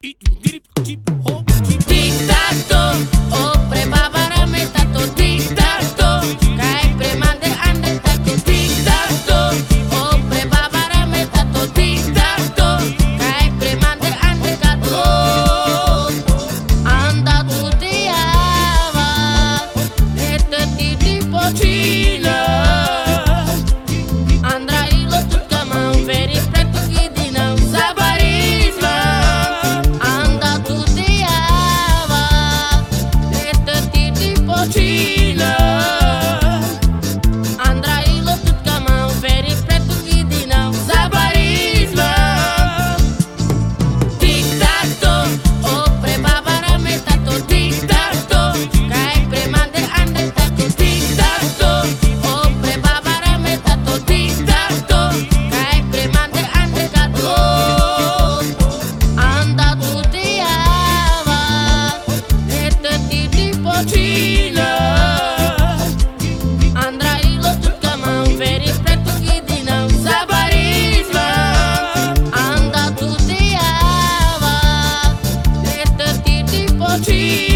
Eat, grip, keep, hope, keep. Tic-tac-toe. see tree.